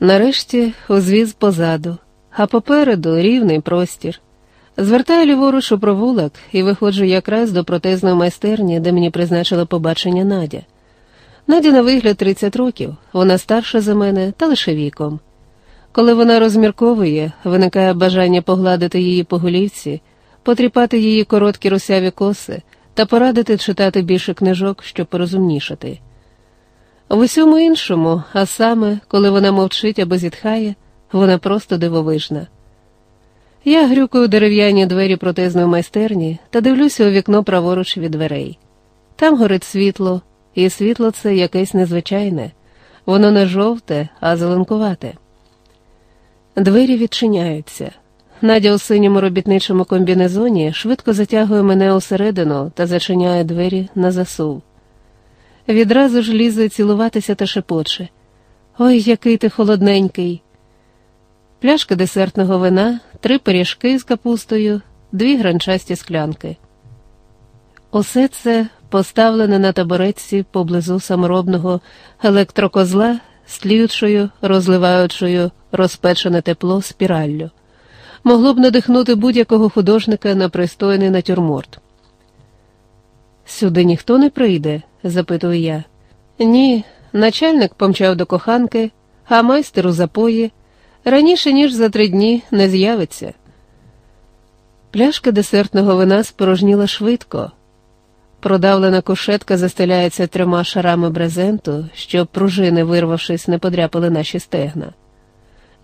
Нарешті узвіз позаду, а попереду рівний простір. Звертаю ліворуч у провулок і виходжу якраз до протезної майстерні, де мені призначила побачення Надя. Надя на вигляд 30 років, вона старша за мене та лише віком. Коли вона розмірковує, виникає бажання погладити її по голівці, потріпати її короткі русяві коси та порадити читати більше книжок, щоб порозумнішати. В усьому іншому, а саме, коли вона мовчить або зітхає, вона просто дивовижна. Я грюкаю дерев'яні двері протезної майстерні та дивлюся у вікно праворуч від дверей. Там горить світло, і світло це якесь незвичайне, воно не жовте, а зеленкувате. Двері відчиняються. Надя у синьому робітничому комбінезоні швидко затягує мене усередину та зачиняє двері на засув. Відразу ж лізе цілуватися та шепоче. Ой, який ти холодненький. Пляшка десертного вина, три пиріжки з капустою, дві гранчасті склянки. Усе це поставлене на табореці поблизу саморобного електрокозла з тліючою, розливаючою розпечене тепло спіраллю. Могло б надихнути будь-якого художника на пристойний натюрморт. Сюди ніхто не прийде? Запитую я. Ні, начальник помчав до коханки, а майстер у запої раніше, ніж за три дні, не з'явиться. Пляшка десертного вина спорожніла швидко. Продавлена кушетка застеляється трьома шарами брезенту, щоб пружини, вирвавшись, не подряпали наші стегна.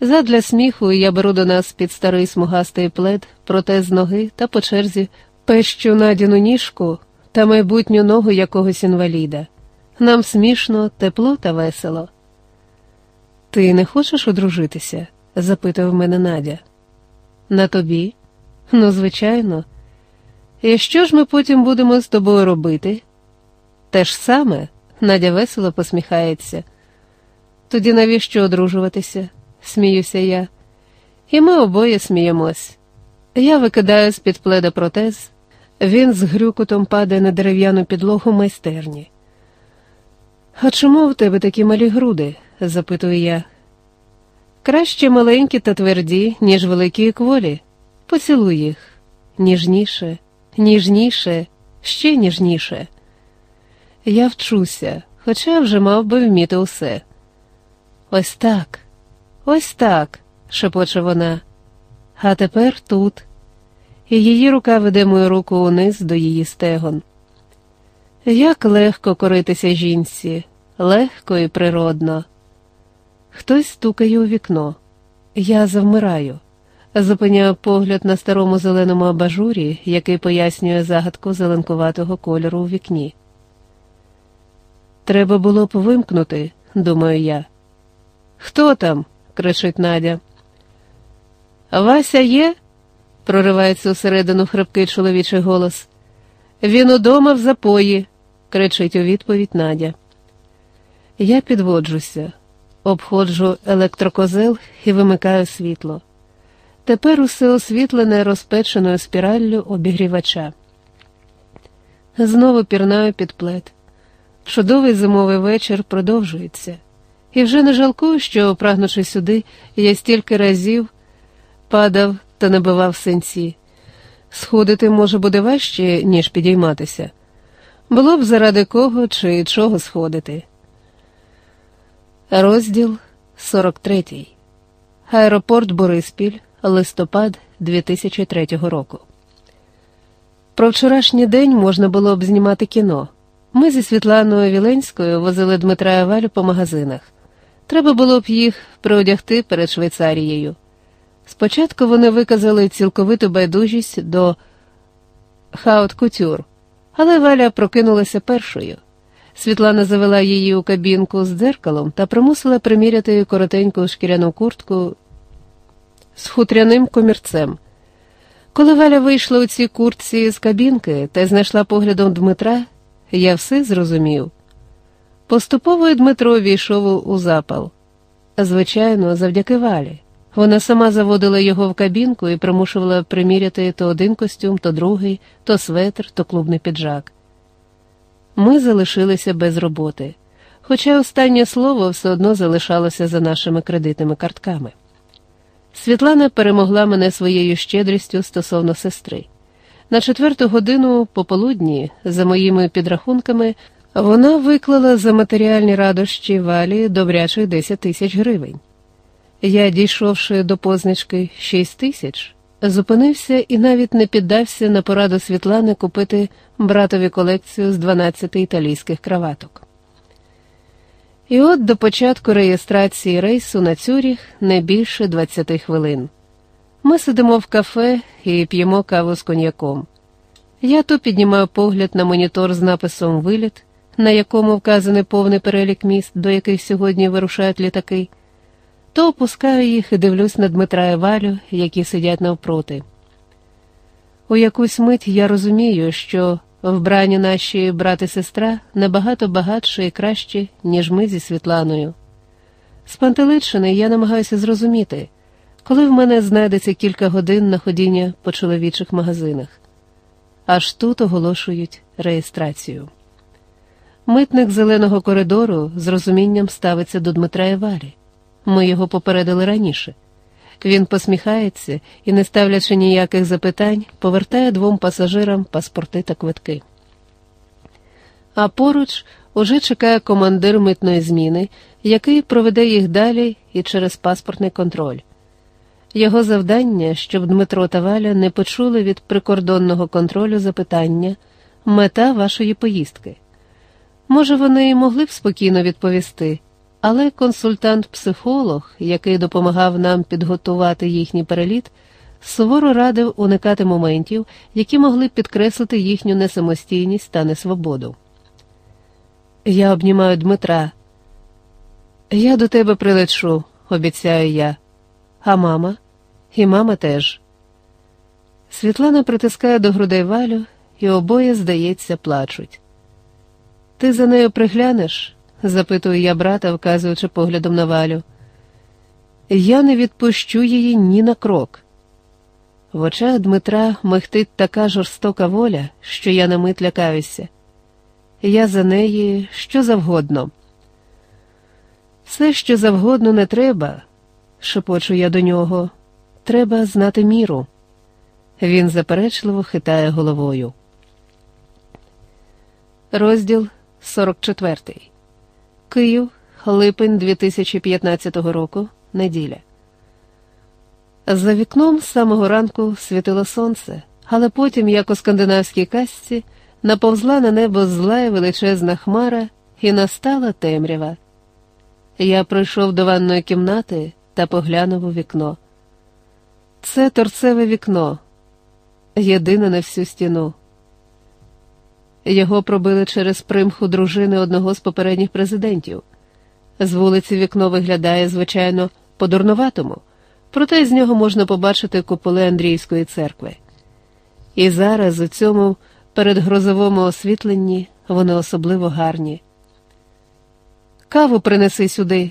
Задля сміху я беру до нас під старий смугастий плед, протез ноги та по черзі пещу надіну ніжку та майбутню ногу якогось інваліда. Нам смішно, тепло та весело. Ти не хочеш одружитися? запитав мене Надя. На тобі? Ну, звичайно. І що ж ми потім будемо з тобою робити? Те ж саме, Надя весело посміхається. Тоді навіщо одружуватися? сміюся я. І ми обоє сміємось. Я викидаю з під пледа протез, він з грюкотом падає на дерев'яну підлогу майстерні. А чому в тебе такі малі груди? запитую я. Краще маленькі та тверді, ніж великі і кволі. Поцілуй їх ніжніше, ніжніше, ще ніжніше. Я вчуся, хоча вже мав би вміти усе. Ось так, ось так, шепоче вона. А тепер тут. І її рука веде мою руку униз до її стегон. Як легко коритися жінці, легко і природно. Хтось стукає у вікно. Я завмираю, зупиняю погляд на старому зеленому абажурі, який пояснює загадку зеленкуватого кольору у вікні. Треба було б вимкнути, думаю я. Хто там? кричить Надя. Вася є? Проривається усередину хрипкий чоловічий голос. Він удома в запої, кричить у відповідь Надя. Я підводжуся, обходжу електрокозел і вимикаю світло. Тепер усе освітлене розпеченою спіраллю обігрівача. Знову пірнаю під плед. Чудовий зимовий вечір продовжується, і вже не жалкую, що, прагнучи сюди, я стільки разів падав та набивав синці. Сходити може буде важче, ніж підійматися. Було б заради кого чи чого сходити. Розділ 43. Аеропорт Бориспіль, листопад 2003 року. Про вчорашній день можна було б знімати кіно. Ми зі Світланою Віленською возили Дмитра Валю по магазинах. Треба було б їх приодягти перед Швейцарією. Спочатку вони виказали цілковиту байдужість до хаут кутюр, але Валя прокинулася першою. Світлана завела її у кабінку з дзеркалом та примусила приміряти коротеньку шкіряну куртку з хутряним комірцем. Коли Валя вийшла у цій куртці з кабінки та знайшла поглядом Дмитра, я все зрозумів. Поступово Дмитро війшов у запал. Звичайно, завдяки Валі. Вона сама заводила його в кабінку і примушувала приміряти то один костюм, то другий, то светр, то клубний піджак. Ми залишилися без роботи. хоча останнє слово все одно залишалося за нашими кредитними картками. Світлана перемогла мене своєю щедрістю стосовно сестри. На четверту годину пополудні, за моїми підрахунками, вона виклала за матеріальні радощі валі добрячих 10 тисяч гривень. Я, дійшовши до позначки 6 тисяч, зупинився і навіть не піддався на пораду Світлани купити братові колекцію з 12 італійських краваток. І от до початку реєстрації рейсу на Цюріх не більше 20 хвилин. Ми сидимо в кафе і п'ємо каву з коньяком. Я то піднімаю погляд на монітор з написом Виліт, на якому вказаний повний перелік міст, до яких сьогодні вирушають літаки, то опускаю їх і дивлюсь на Дмитра і Валю, які сидять навпроти. У якусь мить я розумію, що вбрані наші брат і сестра набагато багатші і кращі, ніж ми зі Світланою. Спантеличений я намагаюся зрозуміти, коли в мене знайдеться кілька годин на ходіння по чоловічих магазинах. Аж тут оголошують реєстрацію. Митник зеленого коридору з розумінням ставиться до Дмитра і Валі. Ми його попередили раніше. Він посміхається і, не ставлячи ніяких запитань, повертає двом пасажирам паспорти та квитки. А поруч уже чекає командир митної зміни, який проведе їх далі і через паспортний контроль. Його завдання, щоб Дмитро та Валя не почули від прикордонного контролю запитання, мета вашої поїздки. Може, вони і могли б спокійно відповісти, але консультант-психолог, який допомагав нам підготувати їхній переліт, суворо радив уникати моментів, які могли підкреслити їхню несамостійність та несвободу. Я обнімаю Дмитра. Я до тебе прилечу, обіцяю я. А мама? І мама теж. Світлана притискає до грудей валю, і обоє, здається, плачуть. Ти за нею приглянеш? Запитую я брата, вказуючи поглядом на валю. Я не відпущу її ні на крок. В очах Дмитра михтить така жорстока воля, що я на мить лякаюся. Я за неї що завгодно. Все, що завгодно, не треба, шепочу я до нього. Треба знати міру. Він заперечливо хитає головою. Розділ 44. Київ, липень 2015 року. Неділя. За вікном з самого ранку світило сонце, але потім, як у скандинавській казці, наповзла на небо зла і величезна хмара, і настала темрява. Я прийшов до ванної кімнати та поглянув у вікно. Це торцеве вікно, єдине на всю стіну. Його пробили через примху дружини одного з попередніх президентів. З вулиці вікно виглядає, звичайно, по-дурноватому, проте з нього можна побачити куполи Андрійської церкви. І зараз у цьому передгрозовому освітленні вони особливо гарні. Каву принеси сюди.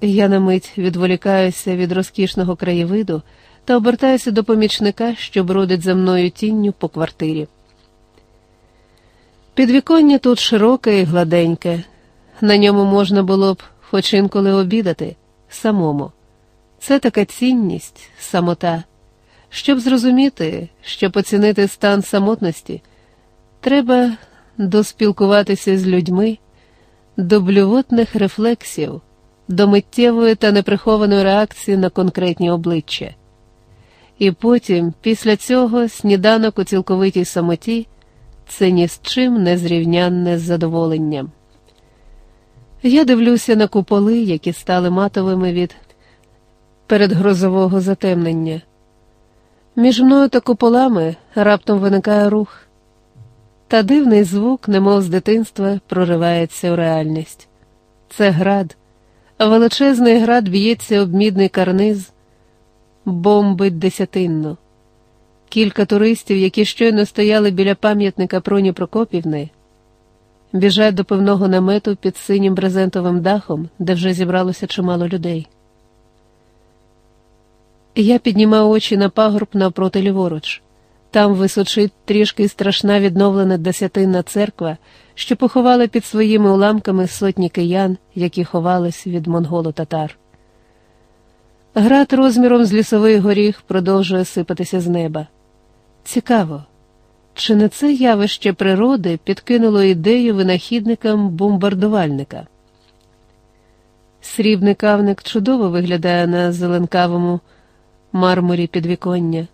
Я на мить відволікаюся від розкішного краєвиду та обертаюся до помічника, що бродить за мною тінню по квартирі. Підвіконня тут широке і гладеньке, на ньому можна було б хоч інколи обідати самому. Це така цінність, самота. Щоб зрозуміти, щоб оцінити стан самотності, треба доспілкуватися з людьми, до блювотних рефлексів, до миттєвої та неприхованої реакції на конкретні обличчя. І потім, після цього, сніданок у цілковитій самоті це ні з чим не зрівнянне з задоволенням. Я дивлюся на куполи, які стали матовими від передгрозового затемнення. Між мною та куполами раптом виникає рух, та дивний звук, немов з дитинства, проривається у реальність. Це град, величезний град б'ється об мідний карниз, бомбить десятинно. Кілька туристів, які щойно стояли біля пам'ятника Проні Прокопівни, біжать до певного намету під синім брезентовим дахом, де вже зібралося чимало людей. Я піднімаю очі на пагорб навпроти ліворуч. Там височить трішки страшна відновлена десятинна церква, що поховали під своїми уламками сотні киян, які ховались від монголо татар. Град розміром з лісовий горіх продовжує сипатися з неба. Цікаво, чи не це явище природи підкинуло ідею винахідникам бомбардувальника? Срібний кавник чудово виглядає на зеленкавому мармурі підвіконня.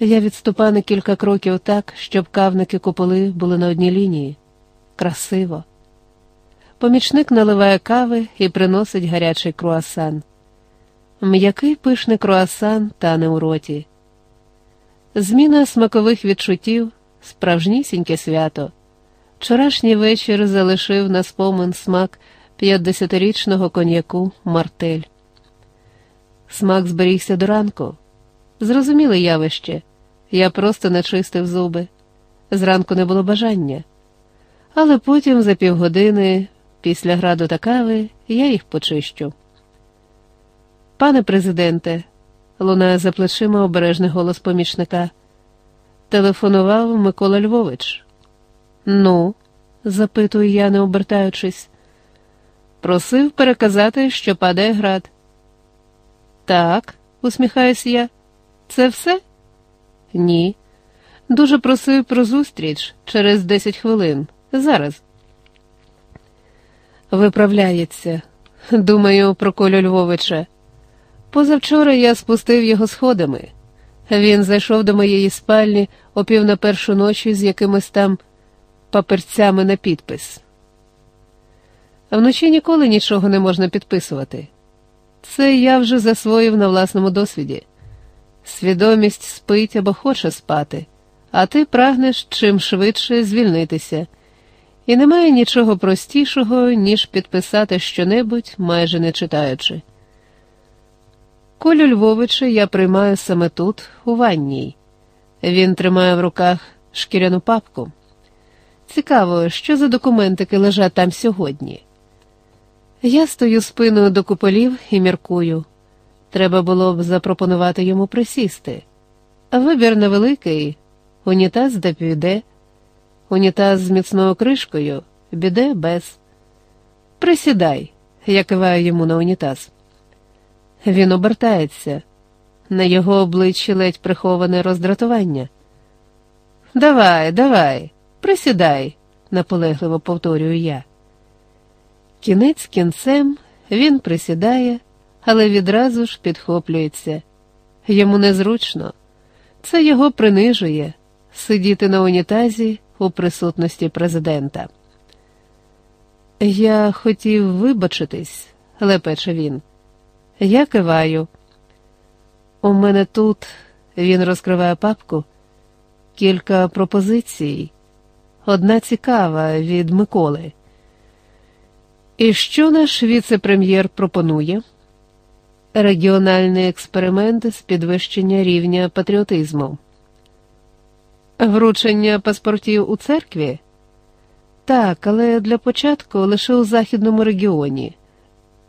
Я відступаю на кілька кроків так, щоб кавники куполи були на одній лінії. Красиво. Помічник наливає кави і приносить гарячий круасан. М'який пишний круасан тане у роті. Зміна смакових відчуттів, справжнісіньке свято. Вчорашній вечір залишив на спомин смак п'ятдесятирічного коньяку Мартель. Смак зберігся до ранку. Зрозуміле явище. Я просто начистив зуби. Зранку не було бажання. Але потім, за півгодини, після граду та кави, я їх почищу. Пане президенте, лунає за плечима обережний голос помічника. Телефонував Микола Львович. Ну, запитую я, не обертаючись. Просив переказати, що падає град. Так, усміхаюсь я. Це все? Ні. Дуже просив про зустріч через 10 хвилин. Зараз. Виправляється. Думаю, про Колю Львовича. Позавчора я спустив його сходами. Він зайшов до моєї спальні о пів на першу ночі з якимись там паперцями на підпис. Вночі ніколи нічого не можна підписувати. Це я вже засвоїв на власному досвіді. Свідомість спить або хоче спати, а ти прагнеш чим швидше звільнитися. І немає нічого простішого, ніж підписати щонебудь, майже не читаючи. Колю Львовича я приймаю саме тут, у ванній. Він тримає в руках шкіряну папку. Цікаво, що за документики лежать там сьогодні. Я стою спиною до куполів і міркую. Треба було б запропонувати йому присісти. Вибір невеликий, унітаз де піде, унітаз з міцною кришкою, біде без. Присідай, я киваю йому на унітаз. Він обертається, на його обличчі ледь приховане роздратування. Давай, давай, присідай, наполегливо повторюю я. Кінець кінцем він присідає, але відразу ж підхоплюється. Йому незручно, це його принижує сидіти на унітазі у присутності президента. Я хотів вибачитись, лепече він. Я киваю. У мене тут, він розкриває папку, кілька пропозицій. Одна цікава від Миколи. І що наш віце-прем'єр пропонує? Регіональний експеримент з підвищення рівня патріотизму. Вручення паспортів у церкві? Так, але для початку лише у західному регіоні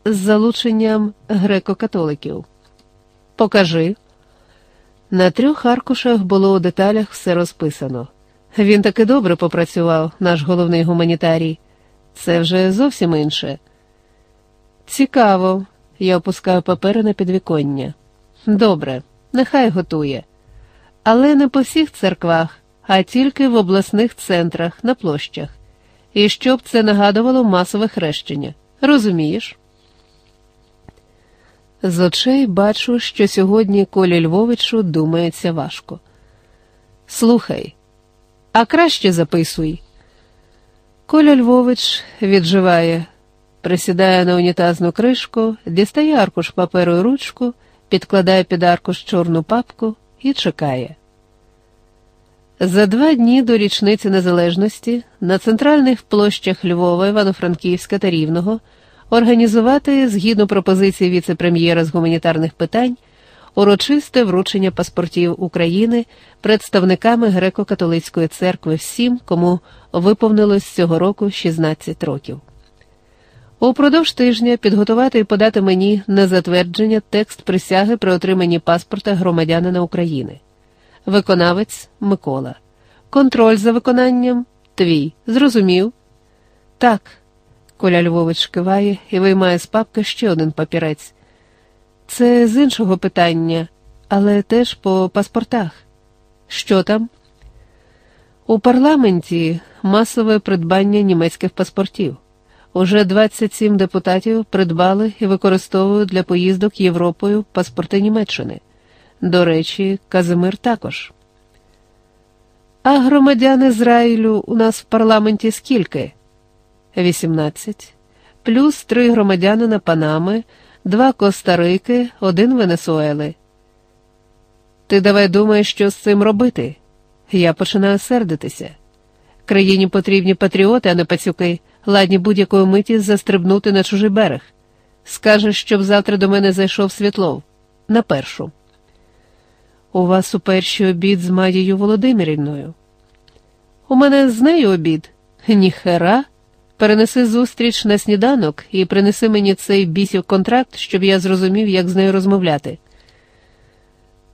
з залученням греко-католиків. Покажи. На трьох аркушах було у деталях все розписано. Він таки добре попрацював, наш головний гуманітарій. Це вже зовсім інше. Цікаво, я опускаю папери на підвіконня. Добре, нехай готує. Але не по всіх церквах, а тільки в обласних центрах, на площах. І щоб це нагадувало масове хрещення. Розумієш? З очей бачу, що сьогодні Колі Львовичу думається важко. Слухай, а краще записуй. Коля Львович відживає, присідає на унітазну кришку, дістає аркуш паперу і ручку, підкладає під аркуш чорну папку і чекає. За два дні до річниці незалежності на центральних площах Львова, Івано-Франківська та Рівного організувати, згідно пропозиції віце-прем'єра з гуманітарних питань, урочисте вручення паспортів України представниками греко-католицької церкви всім, кому виповнилось цього року 16 років. Упродовж тижня підготувати і подати мені на затвердження текст присяги при отриманні паспорта громадянина України. Виконавець Микола. Контроль за виконанням твій. Зрозумів? Так, Коля Львович киває і виймає з папки ще один папірець. Це з іншого питання, але теж по паспортах. Що там? У парламенті масове придбання німецьких паспортів. Уже 27 депутатів придбали і використовують для поїздок Європою паспорти Німеччини. До речі, Казимир також. А громадян Ізраїлю у нас в парламенті скільки? 18. Плюс три громадянина Панами, два Коста-Рики, один Венесуели. Ти давай думаєш, що з цим робити? Я починаю сердитися. Країні потрібні патріоти, а не пацюки, ладні будь-якої миті застрибнути на чужий берег. Скажеш, щоб завтра до мене зайшов Світлов. На першу. У вас у перший обід з Мадією Володимирівною. У мене з нею обід. Ніхера. Перенеси зустріч на сніданок і принеси мені цей бісів контракт, щоб я зрозумів, як з нею розмовляти.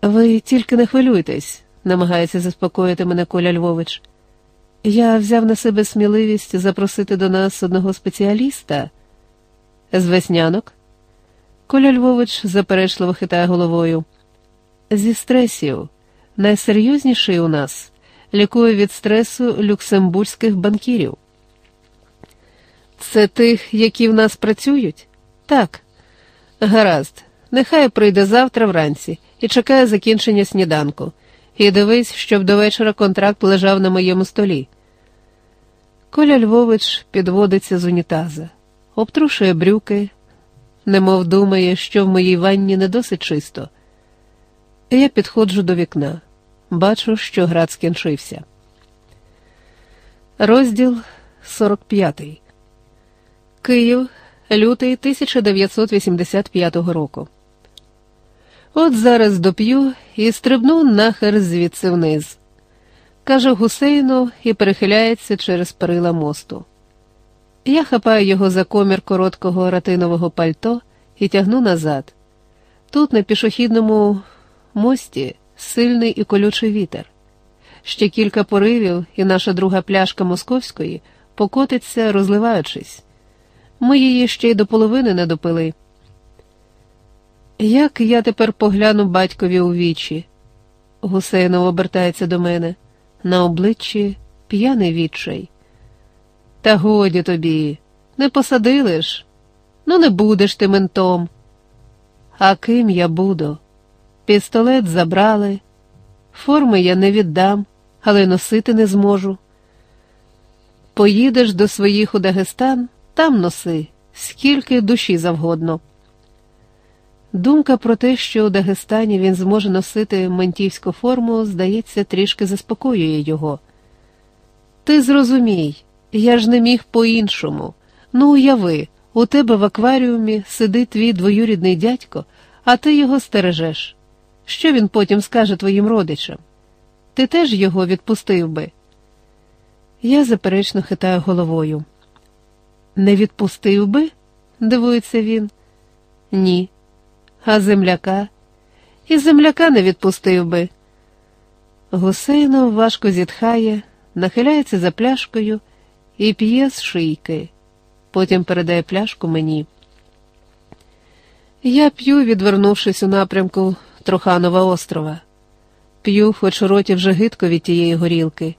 Ви тільки не хвилюйтесь, намагається заспокоїти мене Коля Львович. Я взяв на себе сміливість запросити до нас одного спеціаліста з веснянок. Коля Львович заперечливо хитає головою. Зі стресів. Найсерйозніший у нас лікує від стресу люксембурзьких банкірів. Це тих, які в нас працюють? Так. Гаразд, нехай прийде завтра вранці і чекає закінчення сніданку. І дивись, щоб до вечора контракт лежав на моєму столі. Коля Львович підводиться з унітаза, обтрушує брюки, немов думає, що в моїй ванні не досить чисто. Я підходжу до вікна, бачу, що град скінчився. Розділ 45 Київ, лютий 1985 року. От зараз доп'ю і стрибну нахер звідси вниз, каже Гусейну і перехиляється через перила мосту. Я хапаю його за комір короткого ратинового пальто і тягну назад. Тут, на пішохідному мості, сильний і колючий вітер. Ще кілька поривів, і наша друга пляшка московської покотиться, розливаючись. Ми її ще й до половини не допили. Як я тепер погляну батькові у вічі? Гусейнов обертається до мене, на обличчі п'яний відчай. Та годі тобі, не посадили ж, ну не будеш ти ментом. А ким я буду? Пістолет забрали, форми я не віддам, але носити не зможу. Поїдеш до своїх у Дагестан, там носи, скільки душі завгодно. Думка про те, що у Дагестані він зможе носити мантівську форму, здається, трішки заспокоює його. Ти зрозумій, я ж не міг по-іншому. Ну, уяви, у тебе в акваріумі сидить твій двоюрідний дядько, а ти його стережеш. Що він потім скаже твоїм родичам? Ти теж його відпустив би? Я заперечно хитаю головою. Не відпустив би? дивується він. Ні а земляка, і земляка не відпустив би. Гусейнов важко зітхає, нахиляється за пляшкою і п'є з шийки, потім передає пляшку мені. Я п'ю, відвернувшись у напрямку Троханова острова, п'ю, хоч у роті вже гидко від тієї горілки,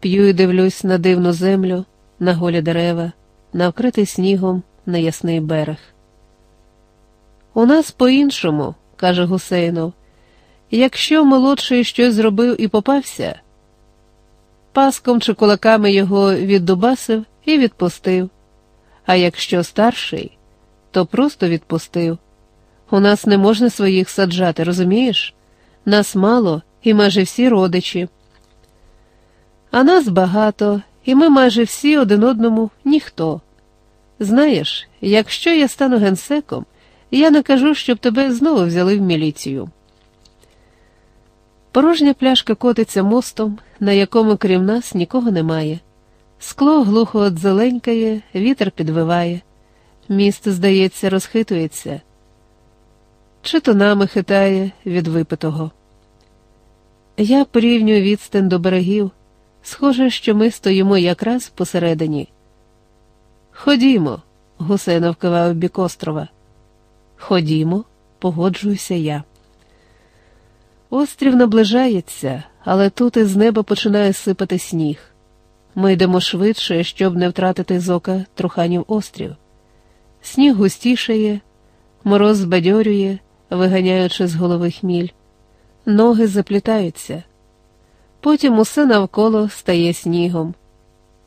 п'ю і дивлюсь на дивну землю, на голі дерева, на вкритий снігом на ясний берег. У нас по-іншому, каже Гусейнов, якщо молодший щось зробив і попався, паском чи кулаками його віддубасив і відпустив, а якщо старший, то просто відпустив. У нас не можна своїх саджати, розумієш? Нас мало і майже всі родичі. А нас багато, і ми майже всі один одному ніхто. Знаєш, якщо я стану генсеком, я не кажу, щоб тебе знову взяли в міліцію. Порожня пляшка котиться мостом, на якому крім нас нікого немає. Скло глухо отзеленькає, вітер підвиває. Міст, здається, розхитується, чи то нами хитає від випитого. Я порівнюю відстань до берегів. Схоже, що ми стоїмо якраз посередині. Ходімо, Гусейнов кивав бік острова. Ходімо, погоджуюся я. Острів наближається, але тут із неба починає сипати сніг. Ми йдемо швидше, щоб не втратити з ока труханів острів. Сніг густішає, мороз збадьорює, виганяючи з голови хміль. Ноги заплітаються. Потім усе навколо стає снігом.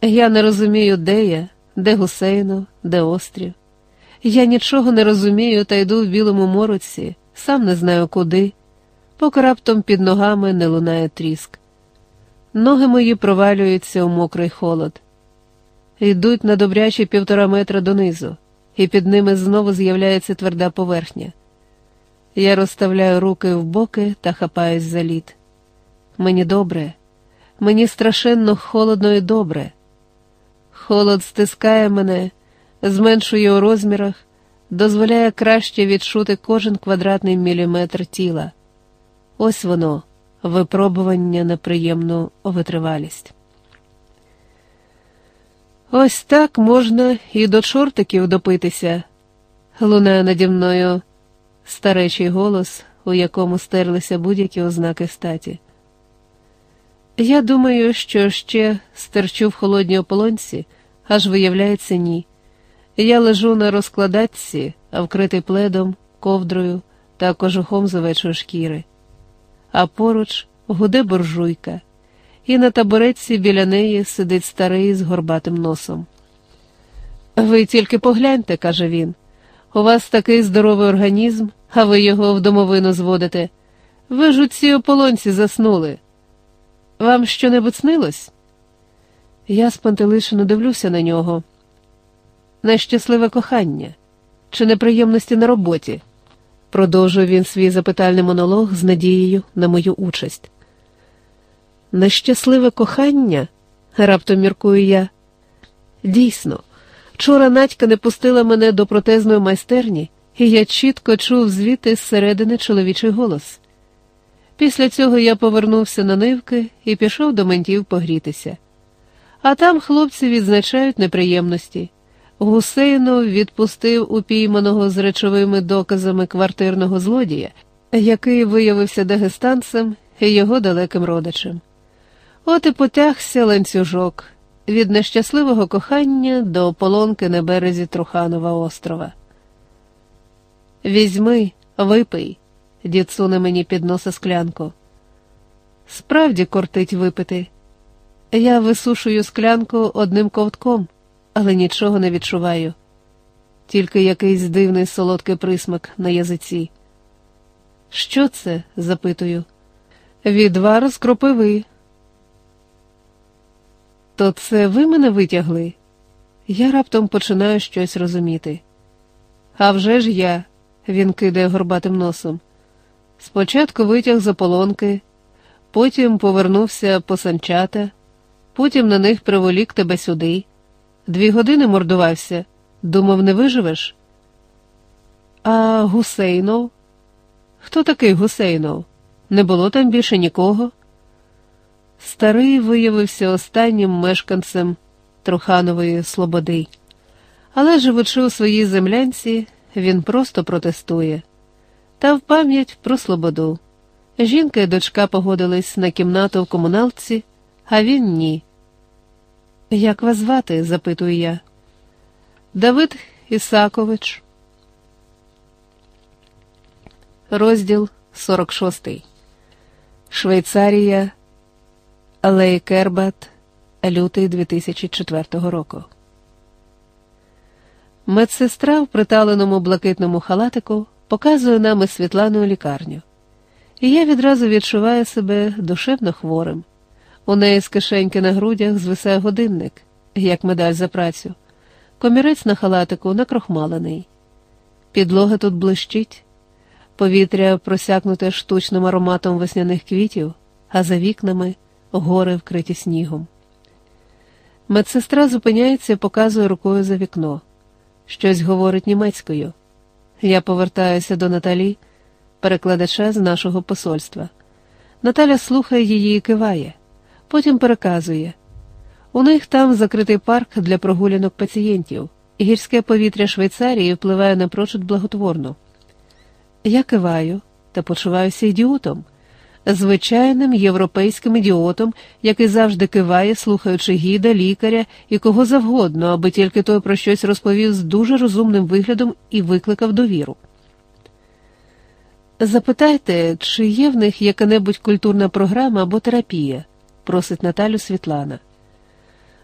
Я не розумію, де я, де гусейно, де острів. Я нічого не розумію та йду в білому мороці, сам не знаю куди, поки раптом під ногами не лунає тріск. Ноги мої провалюються у мокрий холод. Йдуть на добрячі півтора метра донизу, і під ними знову з'являється тверда поверхня. Я розставляю руки в боки та хапаюсь за лід. Мені добре, мені страшенно холодно і добре. Холод стискає мене, зменшує у розмірах, дозволяє краще відчути кожен квадратний міліметр тіла. Ось воно, випробування на приємну витривалість. Ось так можна і до чортиків допитися, лунає наді мною старечий голос, у якому стерлися будь-які ознаки статі. Я думаю, що ще стерчу в холодній ополонці, аж виявляється, ні. Я лежу на розкладатці, а вкритий пледом, ковдрою та кожухом з овечої шкіри, а поруч гуде буржуйка, і на табуретці біля неї сидить старий з горбатим носом. Ви тільки погляньте, каже він. У вас такий здоровий організм, а ви його в домовину зводите. Ви ж у цій ополонці заснули. Вам що-небудь снилось? Я спантелишено дивлюся на нього. Нещасливе кохання чи неприємності на роботі? Продовжує він свій запитальний монолог з надією на мою участь. Нещасливе кохання, раптом міркую я. Дійсно, вчора Надька не пустила мене до протезної майстерні, і я чітко чув звідти зсередини чоловічий голос. Після цього я повернувся на нивки і пішов до ментів погрітися. А там хлопці відзначають неприємності. Гусейнов відпустив упійманого з речовими доказами квартирного злодія, який виявився дагестанцем і його далеким родичем. От і потягся ланцюжок від нещасливого кохання до ополонки на березі Труханова острова. Візьми, випий, дід суне мені підноса склянку. Справді кортить випити. Я висушую склянку одним ковтком, але нічого не відчуваю, тільки якийсь дивний солодкий присмак на язиці. Що це? запитую. Відвар з кропиви. То це ви мене витягли? Я раптом починаю щось розуміти. А вже ж я, він кидає горбатим носом. Спочатку витяг з ополонки, потім повернувся по санчата, потім на них приволік тебе сюди. Дві години мордувався, думав, не виживеш. А Гусейнов? Хто такий Гусейнов? Не було там більше нікого. Старий виявився останнім мешканцем Труханової Слободи, але живучи у своїй землянці, він просто протестує. Та в пам'ять про Слободу. Жінка і дочка погодились на кімнату в комуналці, а він ні. Як вас звати? запитую я. Давид Ісакович. Розділ 46. Швейцарія. Алей Кербат. Лютий 2004 року. Медсестра в приталеному блакитному халатику показує нам із Світланою лікарню. І я відразу відчуваю себе душевно хворим. У неї з кишеньки на грудях звисає годинник, як медаль за працю, комірець на халатику накрохмалений. Підлога тут блищить, повітря просякнуте штучним ароматом весняних квітів, а за вікнами гори вкриті снігом. Медсестра зупиняється і показує рукою за вікно. Щось говорить німецькою. Я повертаюся до Наталі, перекладача з нашого посольства. Наталя слухає її і киває, потім переказує. У них там закритий парк для прогулянок пацієнтів, Гірське повітря Швейцарії впливає напрочуд благотворно. Я киваю та почуваюся ідіотом, звичайним європейським ідіотом, який завжди киває, слухаючи гіда, лікаря і кого завгодно, аби тільки той про щось розповів з дуже розумним виглядом і викликав довіру. Запитайте, чи є в них яка-небудь культурна програма або терапія, просить Наталю Світлана.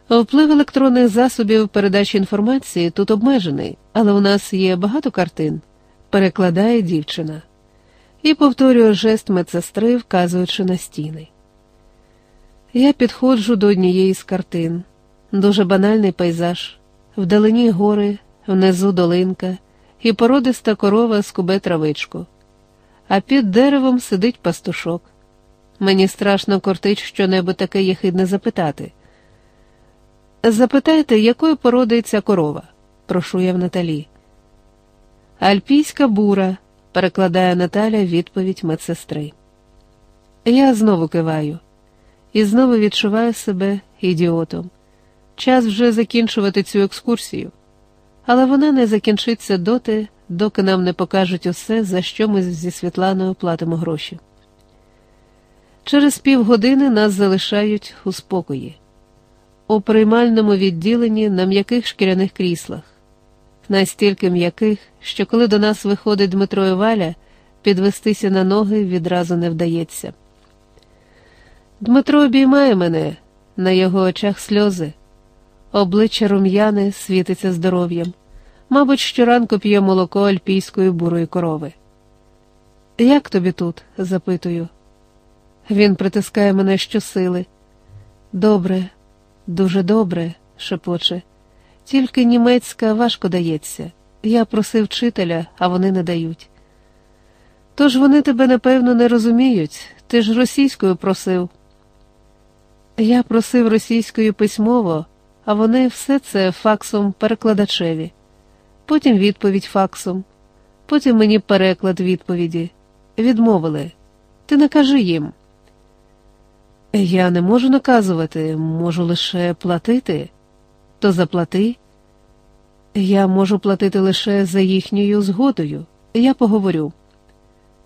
Вплив електронних засобів передачі інформації тут обмежений, але у нас є багато картин, перекладає дівчина і повторює жест медсестри, вказуючи на стіни. Я підходжу до однієї з картин. Дуже банальний пейзаж, вдалині гори, внизу долинка і породиста корова скубе травичку, а під деревом сидить пастушок. Мені страшно кортить щонебудь таке єхидне запитати. Запитайте, якої породи ця корова? прошу я в Наталі. Альпійська бура, перекладає Наталя відповідь медсестри. Я знову киваю і знову відчуваю себе ідіотом. Час вже закінчувати цю екскурсію, але вона не закінчиться доти, доки нам не покажуть усе, за що ми зі Світланою платимо гроші. Через півгодини нас залишають у спокої, у приймальному відділенні на м'яких шкіряних кріслах настільки м'яких, що коли до нас виходить Дмитро і Валя, підвестися на ноги відразу не вдається. Дмитро обіймає мене, на його очах сльози, обличчя рум'яне світиться здоров'ям, мабуть, щоранку п'є молоко альпійської бурої корови. Як тобі тут? запитую. Він притискає мене щосили. Добре, дуже добре, шепоче. Тільки німецька важко дається. Я просив вчителя, а вони не дають. Тож вони тебе, напевно, не розуміють, ти ж російською просив. Я просив російською письмово, а вони все це факсом перекладачеві, потім відповідь факсом, потім мені переклад відповіді. Відмовили. Ти накажи їм. Я не можу наказувати, можу лише платити то заплати. Я можу платити лише за їхньою згодою. Я поговорю.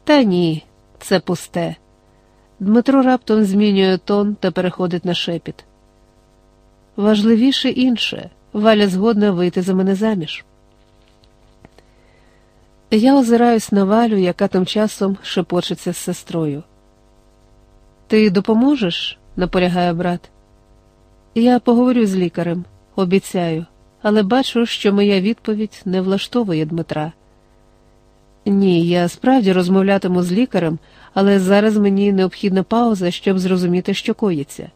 Та ні, це пусте. Дмитро раптом змінює тон та переходить на шепіт. Важливіше інше, Валя згодна вийти за мене заміж. Я озираюсь на Валю, яка тим часом шепочеться з сестрою. Ти допоможеш? наполягає брат. Я поговорю з лікарем. Обіцяю, але бачу, що моя відповідь не влаштовує Дмитра. Ні, я справді розмовлятиму з лікарем, але зараз мені необхідна пауза, щоб зрозуміти, що коїться.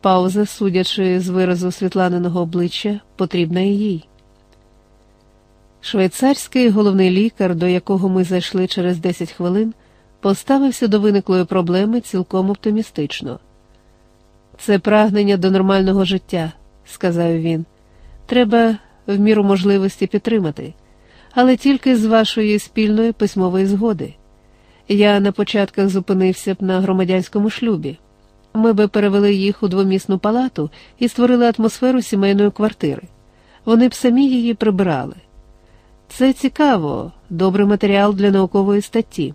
Пауза, судячи з виразу Світланиного обличчя, потрібна і їй. Швейцарський головний лікар, до якого ми зайшли через 10 хвилин, поставився до виниклої проблеми цілком оптимістично. Це прагнення до нормального життя сказав він. Треба в міру можливості підтримати, але тільки з вашої спільної письмової згоди. Я на початках зупинився б на громадянському шлюбі. Ми би перевели їх у двомісну палату і створили атмосферу сімейної квартири. Вони б самі її прибирали. Це цікаво, добрий матеріал для наукової статті.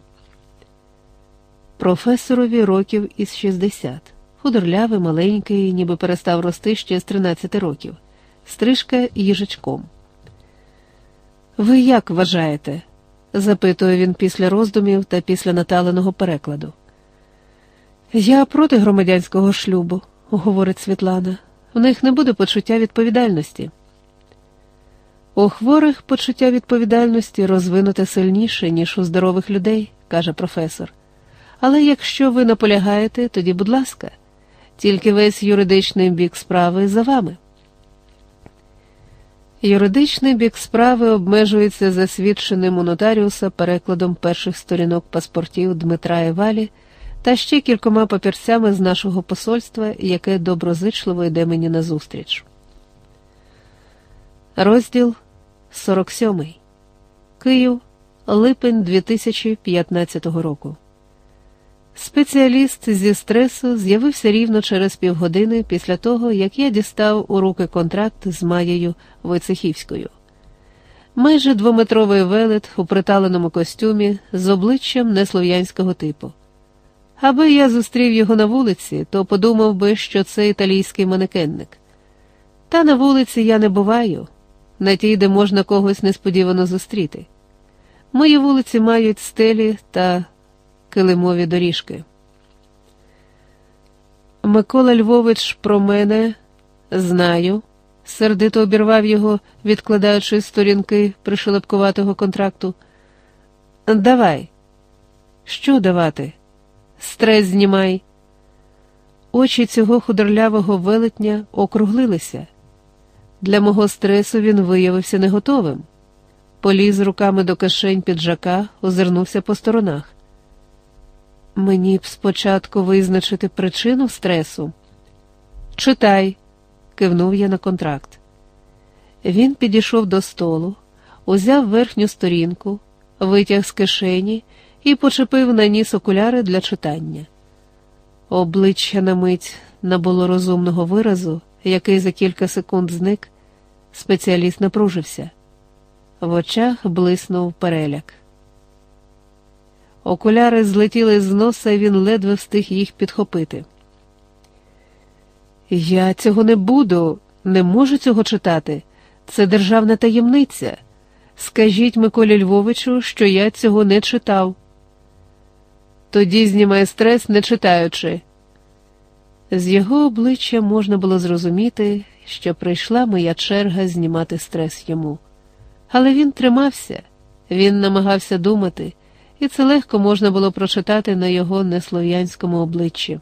Професорові років із 60 худорлявий, маленький, ніби перестав рости ще з 13 років, стрижка їжачком. Ви як вважаєте? запитує він після роздумів та після наталеного перекладу. Я проти громадянського шлюбу, говорить Світлана. В них не буде почуття відповідальності. У хворих почуття відповідальності розвинуте сильніше, ніж у здорових людей, каже професор. Але якщо ви наполягаєте, тоді, будь ласка, тільки весь юридичний бік справи за вами. Юридичний бік справи обмежується засвідченим у нотаріуса перекладом перших сторінок паспортів Дмитра і та ще кількома папірцями з нашого посольства, яке доброзичливо йде мені назустріч. Розділ 47. Київ, липень 2015 року. Спеціаліст зі стресу з'явився рівно через півгодини після того, як я дістав у руки контракт з Маєю Войцехівською. Майже двометровий велет у приталеному костюмі з обличчям неслов'янського типу. Аби я зустрів його на вулиці, то подумав би, що це італійський манекенник. Та на вулиці я не буваю, на тій, де можна когось несподівано зустріти. Мої вулиці мають стелі та килимові доріжки. Микола Львович про мене знаю, сердито обірвав його, відкладаючи сторінки пришелепкуватого контракту. Давай. Що давати? Стрес знімай. Очі цього худорлявого велетня округлилися. Для мого стресу він виявився не готовим. Поліз руками до кишень піджака, озирнувся по сторонах. Мені б спочатку визначити причину стресу. Читай, кивнув я на контракт. Він підійшов до столу, узяв верхню сторінку, витяг з кишені і почепив на ніс окуляри для читання. Обличчя на мить набуло розумного виразу, який за кілька секунд зник, спеціаліст напружився. В очах блиснув переляк. Окуляри злетіли з носа, і він ледве встиг їх підхопити. Я цього не буду, не можу цього читати. Це державна таємниця. Скажіть Миколі Львовичу, що я цього не читав. Тоді знімає стрес, не читаючи. З його обличчя можна було зрозуміти, що прийшла моя черга знімати стрес йому. Але він тримався, він намагався думати, і це легко можна було прочитати на його неслов'янському обличчі.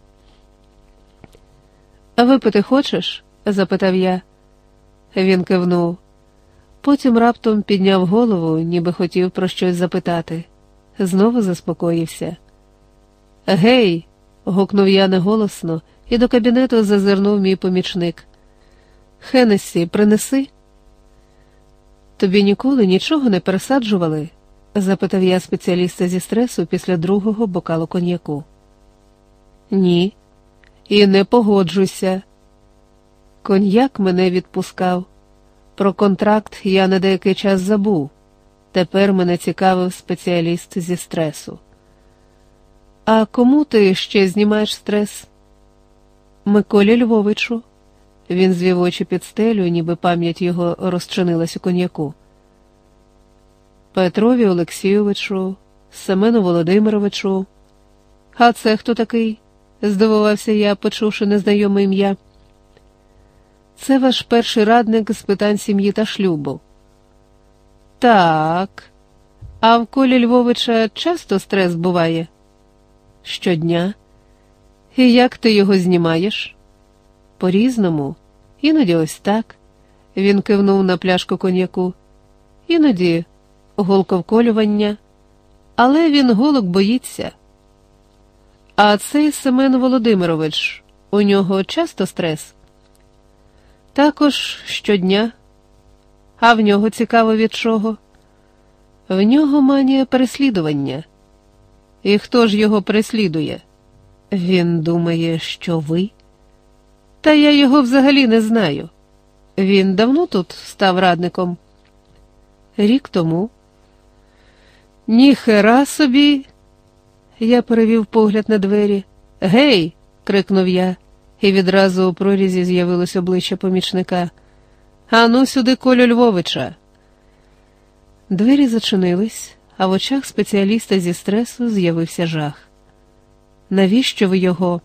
А випити хочеш? запитав я. Він кивнув. Потім раптом підняв голову, ніби хотів про щось запитати. Знову заспокоївся. Гей. гукнув я неголосно, і до кабінету зазирнув мій помічник. Хенесі, принеси. Тобі ніколи нічого не пересаджували? Запитав я спеціаліста зі стресу після другого бокалу коньяку. Ні, і не погоджуся. Коньяк мене відпускав. Про контракт я на деякий час забув. Тепер мене цікавив спеціаліст зі стресу. А кому ти ще знімаєш стрес? Миколі Львовичу. Він звів очі під стелю, ніби пам'ять його розчинилась у коньяку. Петрові Олексійовичу, Семену Володимировичу. А це хто такий? здивувався я, почувши незнайоме ім'я. Це ваш перший радник з питань сім'ї та шлюбу. Так. А в колі Львовича часто стрес буває? Щодня. І як ти його знімаєш? По різному, іноді ось так. Він кивнув на пляшку коньяку. Іноді голковколювання, але він голок боїться. А цей Семен Володимирович, у нього часто стрес? Також щодня. А в нього цікаво від чого? В нього манія переслідування. І хто ж його переслідує? Він думає, що ви? Та я його взагалі не знаю. Він давно тут став радником? Рік тому. Ніхера собі. Я перевів погляд на двері. Гей. крикнув я, і відразу у прорізі з'явилось обличчя помічника. Ану сюди Колю Львовича. Двері зачинились, а в очах спеціаліста зі стресу з'явився жах. Навіщо ви його?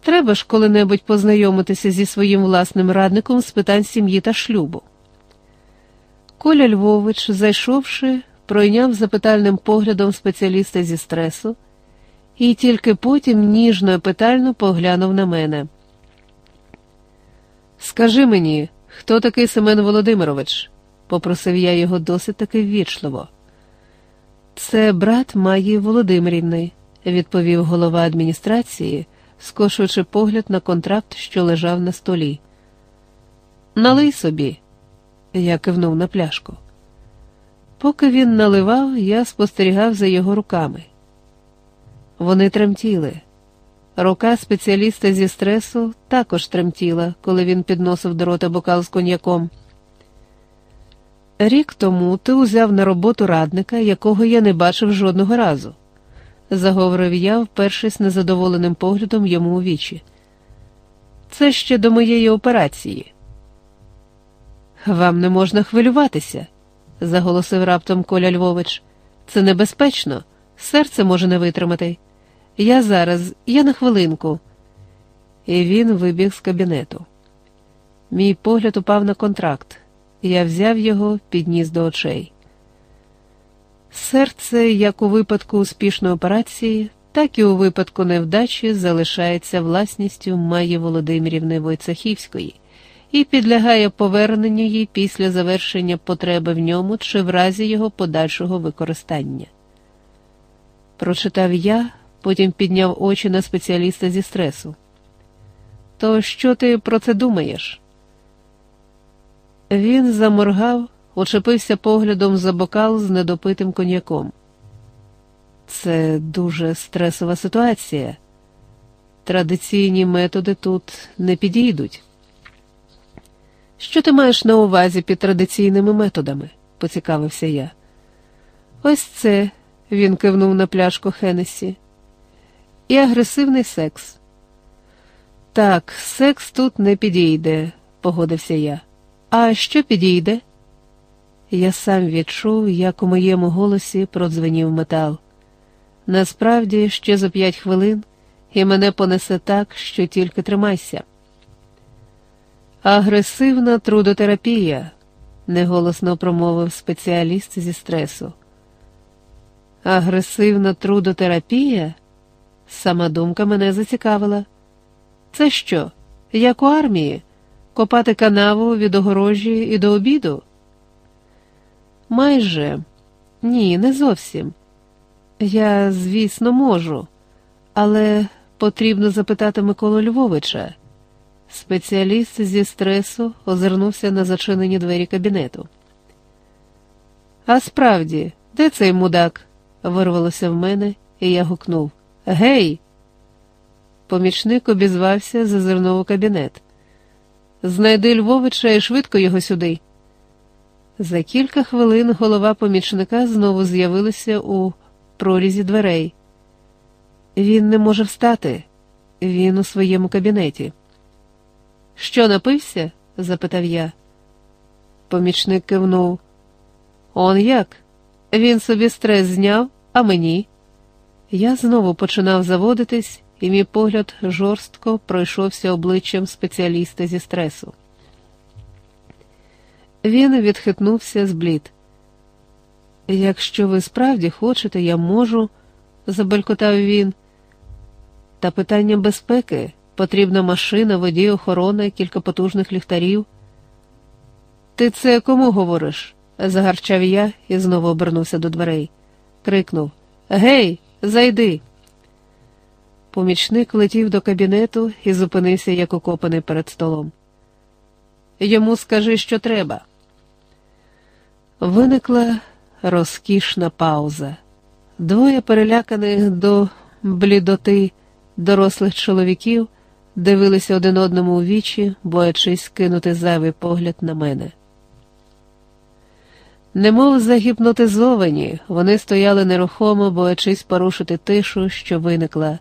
Треба ж коли-небудь познайомитися зі своїм власним радником з питань сім'ї та шлюбу. Коля Львович, зайшовши, пройняв запитальним поглядом спеціаліста зі стресу і тільки потім ніжно і питально поглянув на мене. Скажи мені, хто такий Семен Володимирович? попросив я його досить таки ввічливо. Це брат Маї Володимирівни, відповів голова адміністрації, скошуючи погляд на контракт, що лежав на столі. Налий собі, я кивнув на пляшку. Поки він наливав, я спостерігав за його руками. Вони тремтіли. Рука спеціаліста зі стресу також тремтіла, коли він підносив до рота бокал з коньяком. Рік тому ти узяв на роботу радника, якого я не бачив жодного разу, заговорив я, впершись незадоволеним поглядом йому у вічі. Це ще до моєї операції. Вам не можна хвилюватися, заголосив раптом Коля Львович. Це небезпечно, серце може не витримати. Я зараз, я на хвилинку. І він вибіг з кабінету. Мій погляд упав на контракт. Я взяв його, підніс до очей. Серце, як у випадку успішної операції, так і у випадку невдачі залишається власністю Майї Володимирівни Войцахівської і підлягає поверненню їй після завершення потреби в ньому чи в разі його подальшого використання. Прочитав я, потім підняв очі на спеціаліста зі стресу. То що ти про це думаєш? Він заморгав, очепився поглядом за бокал з недопитим коньяком. Це дуже стресова ситуація. Традиційні методи тут не підійдуть. Що ти маєш на увазі під традиційними методами? поцікавився я. Ось це, він кивнув на пляшку Хенесі. І агресивний секс. Так, секс тут не підійде, погодився я. А що підійде? Я сам відчув, як у моєму голосі продзвенів метал. Насправді, ще за п'ять хвилин, і мене понесе так, що тільки тримайся. Агресивна трудотерапія, неголосно промовив спеціаліст зі стресу. Агресивна трудотерапія? Сама думка мене зацікавила. Це що, як у армії? Копати канаву від огорожі і до обіду? Майже ні, не зовсім. Я, звісно, можу, але потрібно запитати Миколу Львовича. Спеціаліст зі стресу озирнувся на зачинені двері кабінету. А справді, де цей мудак? вирвалося в мене, і я гукнув Гей! Помічник обізвався, зазирнув у кабінет. Знайди Львовича і швидко його сюди. За кілька хвилин голова помічника знову з'явилася у прорізі дверей. Він не може встати, він у своєму кабінеті. Що напився? запитав я. Помічник кивнув. Он як? Він собі стрес зняв, а мені. Я знову починав заводитись, і мій погляд жорстко пройшовся обличчям спеціаліста зі стресу. Він відхитнувся зблід. Якщо ви справді хочете, я можу, забелькотав він. Та питання безпеки потрібна машина, водій, охорона, кілька потужних ліхтарів. Ти це кому говориш? загарчав я і знову обернувся до дверей. Крикнув Гей, зайди. Помічник летів до кабінету і зупинився, як окопаний перед столом. Йому скажи, що треба. Виникла розкішна пауза. Двоє переляканих до блідоти дорослих чоловіків дивилися один одному у вічі, боячись кинути зайвий погляд на мене. Немов загіпнотизовані, вони стояли нерухомо, боячись порушити тишу, що виникла,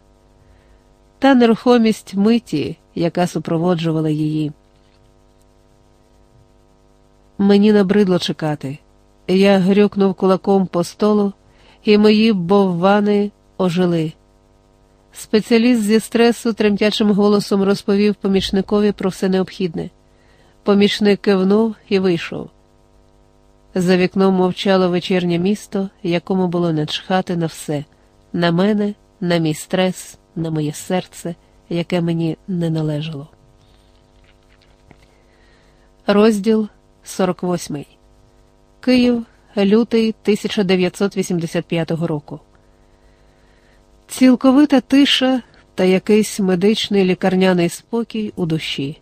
та нерухомість миті, яка супроводжувала її. Мені набридло чекати. Я грюкнув кулаком по столу, і мої боввани ожили. Спеціаліст зі стресу тремтячим голосом розповів помічникові про все необхідне. Помічник кивнув і вийшов. За вікном мовчало вечірнє місто, якому було начхати на все, на мене, на мій стрес, на моє серце, яке мені не належало. Розділ 48 Київ, лютий 1985 року. Цілковита тиша та якийсь медичний лікарняний спокій у душі.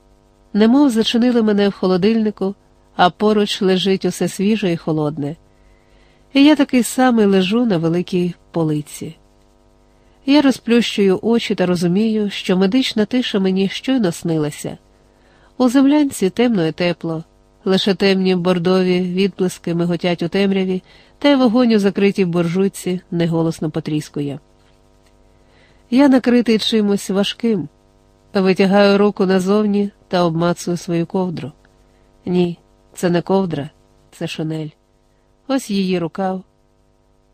Немов зачинили мене в холодильнику, а поруч лежить усе свіже і холодне. І я такий самий лежу на великій полиці. Я розплющую очі та розумію, що медична тиша мені щойно снилася. У землянці темно і тепло, лише темні бордові відблиски миготять у темряві, та й вогонь у закритій боржуйці неголосно потріскує. Я накритий чимось важким, витягаю руку назовні та обмацую свою ковдру. Ні, це не ковдра, це шинель. Ось її рукав.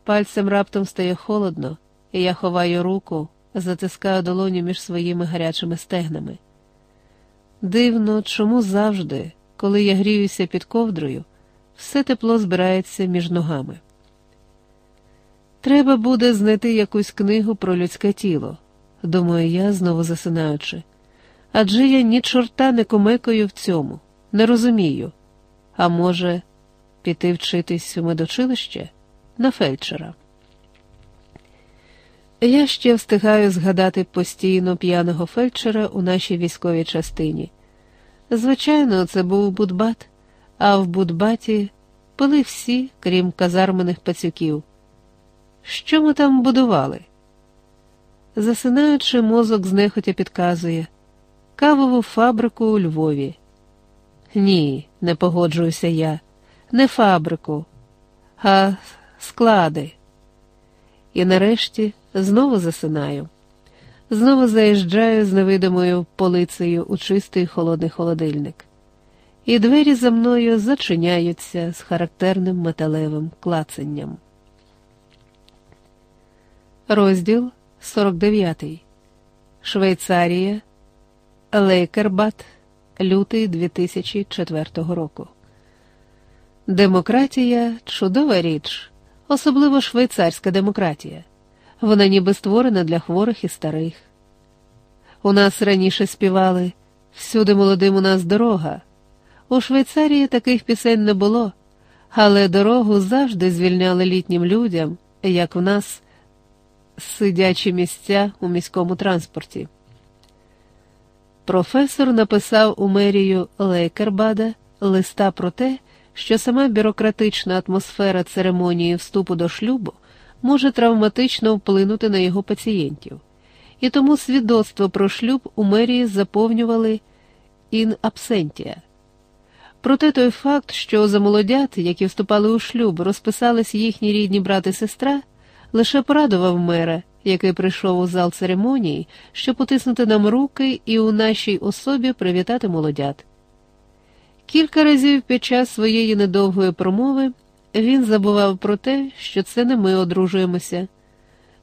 Пальцем раптом стає холодно, і я ховаю руку, затискаю долоню між своїми гарячими стегнами. Дивно, чому завжди, коли я гріюся під ковдрою, все тепло збирається між ногами. Треба буде знайти якусь книгу про людське тіло, думаю я, знову засинаючи. Адже я ні чорта не комекаю в цьому, не розумію. А може, піти вчитись у медучилище на фельдшера. Я ще встигаю згадати постійно п'яного фельдшера у нашій військовій частині. Звичайно, це був Будбат, а в Будбаті пили всі, крім казармених пацюків. Що ми там будували? Засинаючи, мозок знехотя підказує кавову фабрику у Львові. Ні, не погоджуюся я, не фабрику, а склади. І нарешті знову засинаю, знову заїжджаю з невидимою полицею у чистий холодний холодильник, і двері за мною зачиняються з характерним металевим клацанням. Розділ 49. Швейцарія, Лейкербат, лютий 2004 року. Демократія чудова річ, особливо швейцарська демократія. Вона ніби створена для хворих і старих. У нас раніше співали всюди молодим у нас дорога. У Швейцарії таких пісень не було, але дорогу завжди звільняли літнім людям, як в нас сидячі місця у міському транспорті. Професор написав у мерію Лейкербада листа про те, що сама бюрократична атмосфера церемонії вступу до шлюбу може травматично вплинути на його пацієнтів, і тому свідоцтво про шлюб у мерії заповнювали ін абсентія. Проте той факт, що за молодят, які вступали у шлюб, розписались їхні рідні брат і сестра лише порадував мера, який прийшов у зал церемонії, щоб потиснути нам руки і у нашій особі привітати молодят. Кілька разів під час своєї недовгої промови він забував про те, що це не ми одружуємося.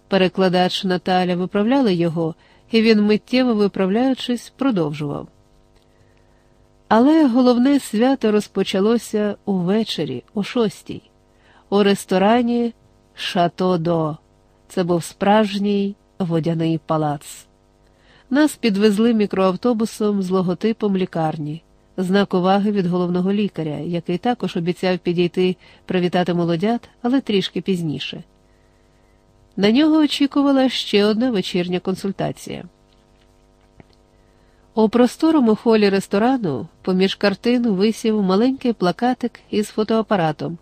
Перекладач Наталя виправляла його, і він, миттєво виправляючись, продовжував. Але головне свято розпочалося увечері, о шостій, у ресторані Шато До. Це був справжній водяний палац. Нас підвезли мікроавтобусом з логотипом лікарні, знак уваги від головного лікаря, який також обіцяв підійти привітати молодят, але трішки пізніше. На нього очікувала ще одна вечірня консультація. У просторому холі ресторану поміж картин висів маленький плакатик із фотоапаратом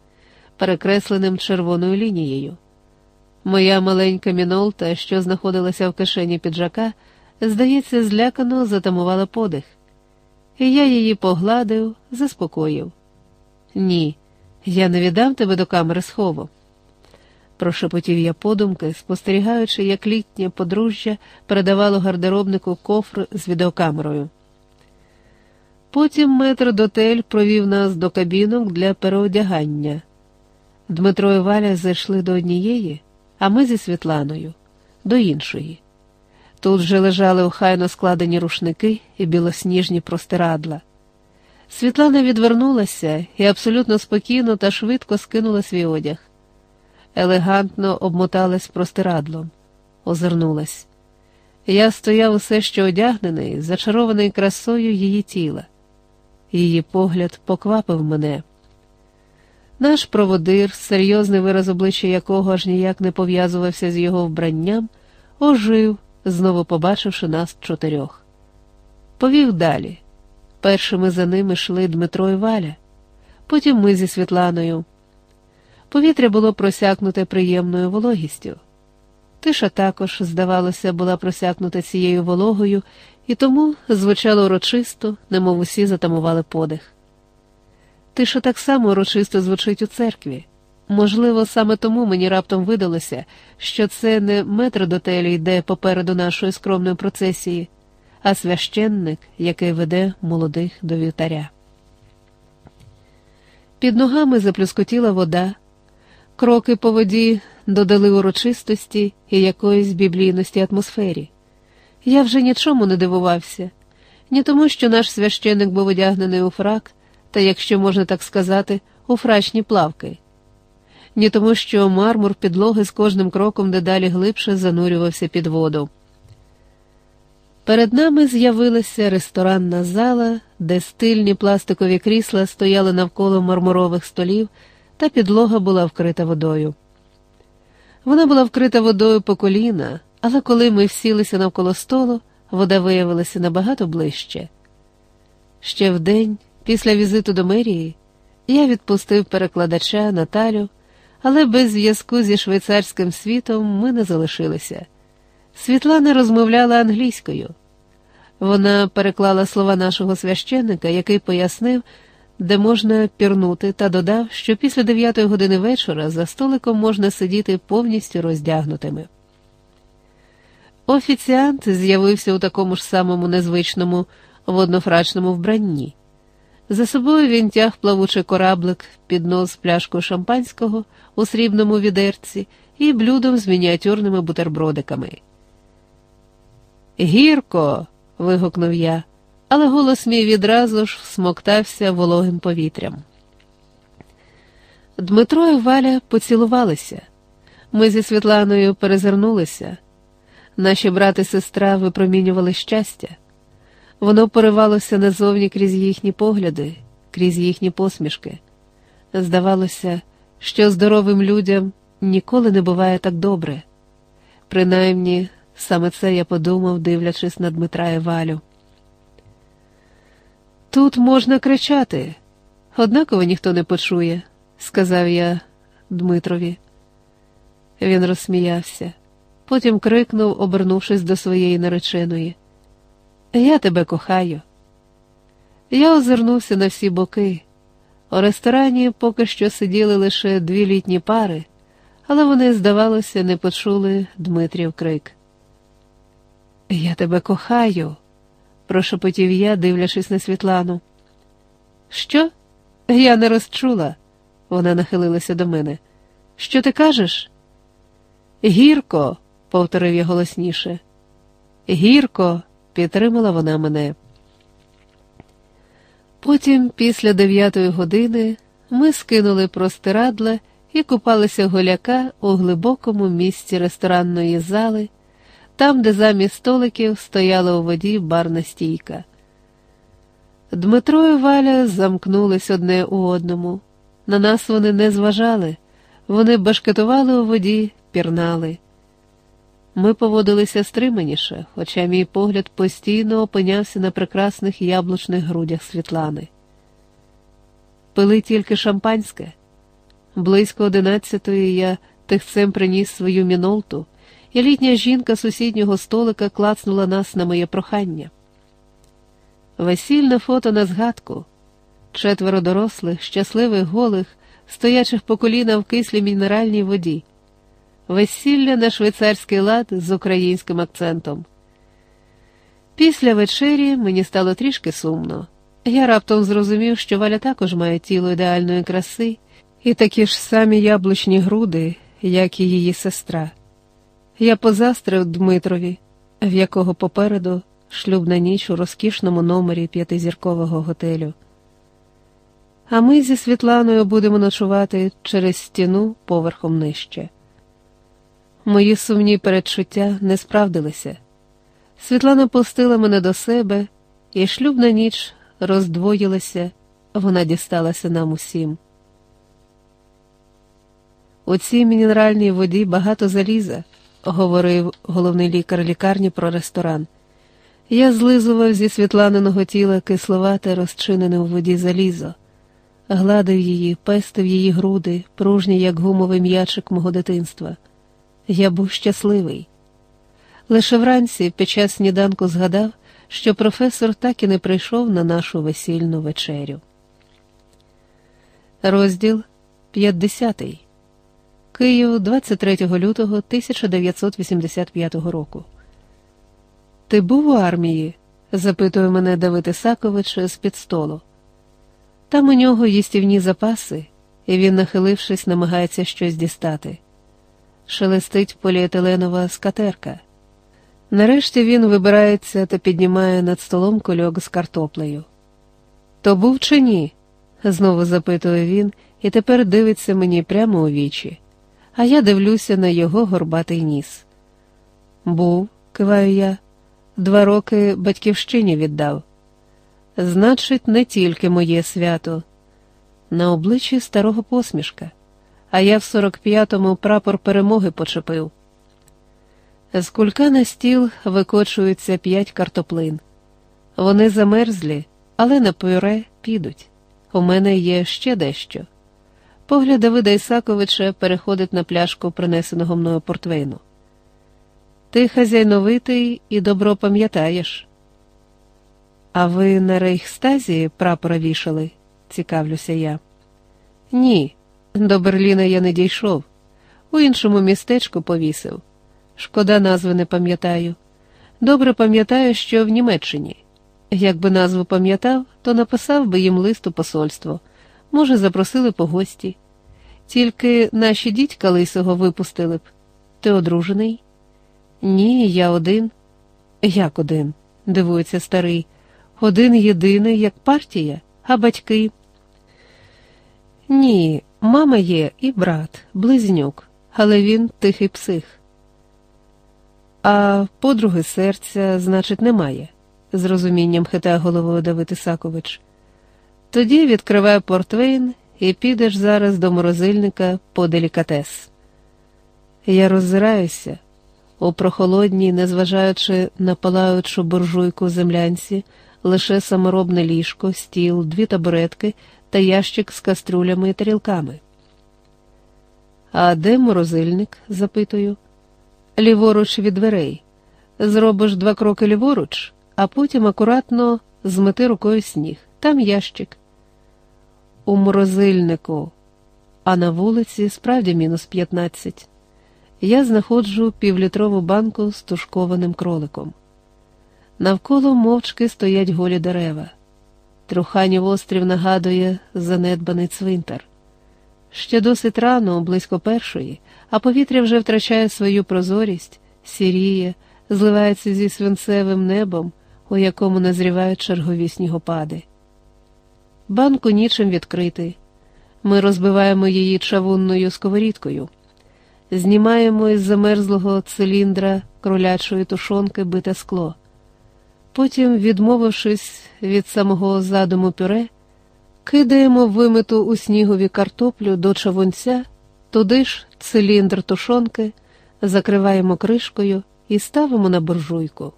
перекресленим червоною лінією. Моя маленька мінолта, що знаходилася в кишені піджака, здається, злякано затамувала подих, я її погладив, заспокоїв. Ні, я не віддам тебе до камери схову. Прошепотів я подумки, спостерігаючи, як літнє подружжя передавало гардеробнику кофр з відеокамерою. Потім метр дотель провів нас до кабінок для переодягання. Дмитро і Валя зайшли до однієї, а ми зі Світланою до іншої. Тут же лежали охайно складені рушники і білосніжні простирадла. Світлана відвернулася і абсолютно спокійно та швидко скинула свій одяг. Елегантно обмоталась простирадлом, озирнулась. Я стояв усе ще одягнений, зачарований красою її тіла. Її погляд поквапив мене. Наш проводир, серйозний вираз обличчя якого аж ніяк не пов'язувався з його вбранням, ожив, знову побачивши нас чотирьох. Повів далі. Першими за ними йшли Дмитро і Валя, потім ми зі Світланою. Повітря було просякнуте приємною вологістю. Тиша також, здавалося, була просякнута цією вологою, і тому звучало урочисто, немов усі затамували подих. Тиша так само урочисто звучить у церкві. Можливо, саме тому мені раптом видалося, що це не метродотель йде попереду нашої скромної процесії, а священник, який веде молодих до вівтаря. Під ногами заплюскотіла вода, кроки по воді додали урочистості і якоїсь біблійності атмосфері. Я вже нічому не дивувався, ні тому, що наш священник був одягнений у фрак, та, якщо можна так сказати, у фрачні плавки, ні тому, що мармур підлоги з кожним кроком дедалі глибше занурювався під воду. Перед нами з'явилася ресторанна зала, де стильні пластикові крісла стояли навколо мармурових столів, та підлога була вкрита водою. Вона була вкрита водою по коліна, але коли ми всілися навколо столу, вода виявилася набагато ближче. Ще вдень, після візиту до мерії, я відпустив перекладача Наталю, але без зв'язку зі швейцарським світом ми не залишилися. Світлана розмовляла англійською. Вона переклала слова нашого священника, який пояснив, де можна пірнути, та додав, що після дев'ятої години вечора за столиком можна сидіти повністю роздягнутими. Офіціант з'явився у такому ж самому незвичному воднофрачному вбранні. За собою він тяг плавучий кораблик під нос пляшкою шампанського у срібному відерці і блюдом з мініатюрними бутербродиками. Гірко. вигукнув я, але голос мій відразу ж всмоктався вологим повітрям. Дмитро і Валя поцілувалися. Ми зі Світланою перезирнулися. Наші брат і сестра випромінювали щастя. Воно поривалося назовні крізь їхні погляди, крізь їхні посмішки. Здавалося, що здоровим людям ніколи не буває так добре. Принаймні, саме це я подумав, дивлячись на Дмитра і Валю. Тут можна кричати, однаково ніхто не почує, сказав я Дмитрові. Він розсміявся, потім крикнув, обернувшись до своєї нареченої. Я тебе кохаю. Я озирнувся на всі боки. У ресторані поки що сиділи лише дві літні пари, але вони, здавалося, не почули Дмитрів крик. Я тебе кохаю, прошепотів я, дивлячись на Світлану. Що? Я не розчула, вона нахилилася до мене. Що ти кажеш? Гірко, повторив я голосніше. Гірко, підтримала вона мене. Потім, після дев'ятої години, ми скинули простирадле і купалися голяка у глибокому місці ресторанної зали, там, де замість столиків стояла у воді барна стійка. Дмитро і Валя замкнулись одне у одному. На нас вони не зважали, вони башкетували у воді, пірнали. Ми поводилися стриманіше, хоча мій погляд постійно опинявся на прекрасних яблучних грудях Світлани. Пили тільки шампанське. Близько одинадцятої я тихцем приніс свою мінолту, і літня жінка сусіднього столика клацнула нас на моє прохання. Весільне фото на згадку четверо дорослих, щасливих голих, стоячих по коліна в кислій мінеральній воді весілля на швейцарський лад з українським акцентом. Після вечері мені стало трішки сумно. Я раптом зрозумів, що Валя також має тіло ідеальної краси і такі ж самі яблучні груди, як і її сестра. Я позастрив Дмитрові, в якого попереду шлюбна ніч у розкішному номері п'ятизіркового готелю. А ми зі Світланою будемо ночувати через стіну поверхом нижче. Мої сумні передчуття не справдилися. Світлана пустила мене до себе, і шлюбна ніч роздвоїлася, вона дісталася нам усім. У цій мінеральній воді багато заліза, говорив головний лікар лікарні про ресторан. Я злизував зі світланиного тіла кисловате, розчинене у воді залізо, гладив її, пестив її груди, пружні, як гумовий м'ячик мого дитинства. Я був щасливий. Лише вранці під час сніданку згадав, що професор так і не прийшов на нашу весільну вечерю. Розділ 50. Київ 23 лютого 1985 року. Ти був у армії? запитує мене Давид Ісакович з під столу. Там у нього їстівні запаси, і він, нахилившись, намагається щось дістати. Шелестить поліетиленова скатерка. Нарешті він вибирається та піднімає над столом кольок з картоплею. То був чи ні? знову запитує він і тепер дивиться мені прямо у вічі, а я дивлюся на його горбатий ніс. Був, киваю я, два роки батьківщині віддав. Значить, не тільки моє свято. На обличчі старого посмішка, а я в 45-му прапор перемоги почепив. З кулька на стіл викочуються п'ять картоплин. Вони замерзлі, але на пюре підуть. У мене є ще дещо. Погляд Давида Ісаковича переходить на пляшку принесеного мною портвейну. Ти хазяйновитий і добро пам'ятаєш. А ви на рейхстазі прапора вішали, цікавлюся я. Ні, до Берліна я не дійшов. У іншому містечку повісив. Шкода, назви не пам'ятаю. Добре пам'ятаю, що в Німеччині. Якби назву пам'ятав, то написав би їм лист у посольство, може, запросили по гості. Тільки наші дідька лисого випустили б. Ти одружений? Ні, я один. Як один? дивується старий. Один єдиний, як партія, а батьки. Ні, мама є і брат, близнюк, але він тихий псих. А подруги серця, значить, немає, з розумінням хитає головою Давид Ісакович. Тоді відкривай портвейн і підеш зараз до морозильника по делікатес. Я роззираюся у прохолодній, незважаючи на палаючу буржуйку землянці, лише саморобне ліжко, стіл, дві табуретки та ящик з каструлями і тарілками. А де морозильник? запитую. Ліворуч від дверей. Зробиш два кроки ліворуч, а потім акуратно змети рукою сніг. Там ящик. У морозильнику, а на вулиці справді мінус 15. Я знаходжу півлітрову банку з тушкованим кроликом. Навколо мовчки стоять голі дерева. Труханів острів нагадує занедбаний цвинтар. Ще досить рано, близько першої, а повітря вже втрачає свою прозорість, сіріє, зливається зі свинцевим небом, у якому назрівають чергові снігопади. Банку нічим відкрити. Ми розбиваємо її чавунною сковорідкою, знімаємо із замерзлого циліндра кролячої тушонки бите скло. Потім, відмовившись від самого задуму пюре, кидаємо вимиту у снігові картоплю до чавунця, туди ж циліндр тушонки, закриваємо кришкою і ставимо на буржуйку.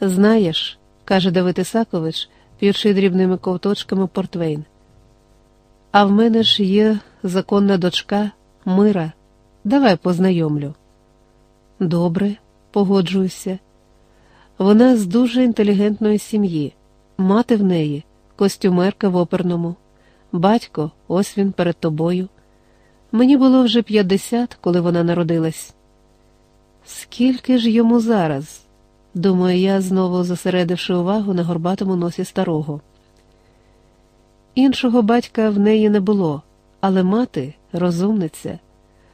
Знаєш, каже Давид Ісакович, п'ючи дрібними ковточками портвейн. А в мене ж є законна дочка Мира. Давай познайомлю. Добре, погоджуюся. Вона з дуже інтелігентної сім'ї, мати в неї, костюмерка в оперному, батько, ось він перед тобою. Мені було вже 50, коли вона народилась. Скільки ж йому зараз? думаю я, знову зосередивши увагу на горбатому носі старого. Іншого батька в неї не було, але мати розумниця,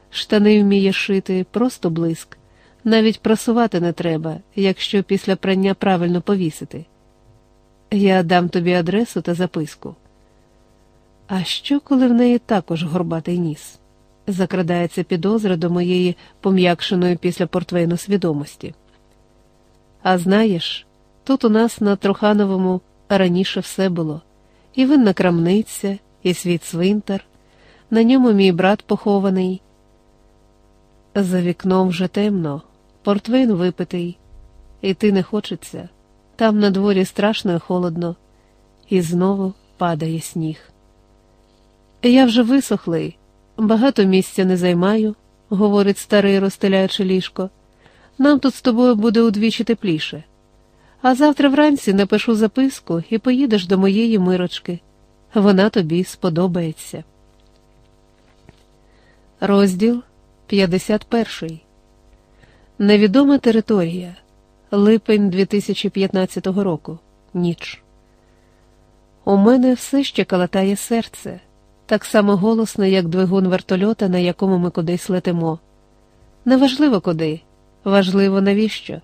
штани вміє шити, просто блиск. Навіть прасувати не треба, якщо після прання правильно повісити. Я дам тобі адресу та записку. А що, коли в неї також горбатий ніс? Закрадається підозра до моєї пом'якшеної після портвейну свідомості. А знаєш, тут у нас на Трухановому раніше все було і винна крамниця, і свій цвинтар, на ньому мій брат похований. За вікном вже темно. Портвейн випитий, іти не хочеться. Там на дворі страшно і холодно, і знову падає сніг. Я вже висохлий, багато місця не займаю, говорить старий, розстеляючи ліжко. Нам тут з тобою буде удвічі тепліше. А завтра вранці напишу записку і поїдеш до моєї мирочки. Вона тобі сподобається. Розділ 51. Невідома територія. Липень 2015 року. Ніч. У мене все ще калатає серце, так само голосно, як двигун вертольота, на якому ми кудись летимо. Неважливо куди, важливо навіщо.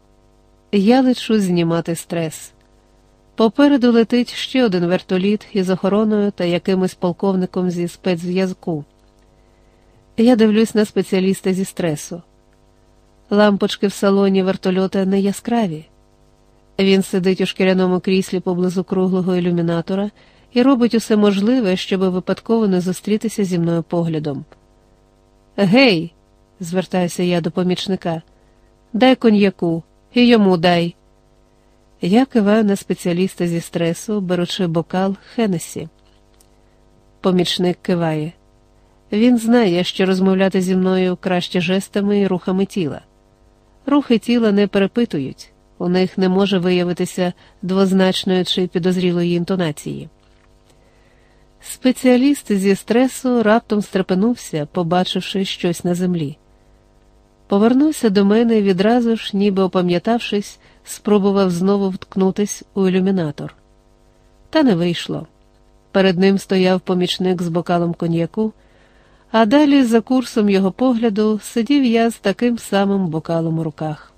Я лечу знімати стрес. Попереду летить ще один вертоліт із охороною та якимось полковником зі спецзв'язку. Я дивлюсь на спеціаліста зі стресу. Лампочки в салоні вертольота не яскраві. Він сидить у шкіряному кріслі поблизу круглого ілюмінатора і робить усе можливе, щоб випадково не зустрітися зі мною поглядом. Гей, звертаюся я до помічника, дай коньяку, і йому дай. Я киваю на спеціаліста зі стресу, беручи бокал Хенесі. Помічник киває. Він знає, що розмовляти зі мною краще жестами і рухами тіла. Рухи тіла не перепитують, у них не може виявитися двозначної чи підозрілої інтонації. Спеціаліст зі стресу раптом стрепенувся, побачивши щось на землі. Повернувся до мене і відразу ж, ніби опам'ятавшись, спробував знову вткнутись у ілюмінатор. Та не вийшло. Перед ним стояв помічник з бокалом коньяку, а далі, за курсом його погляду, сидів я з таким самим бокалом у руках.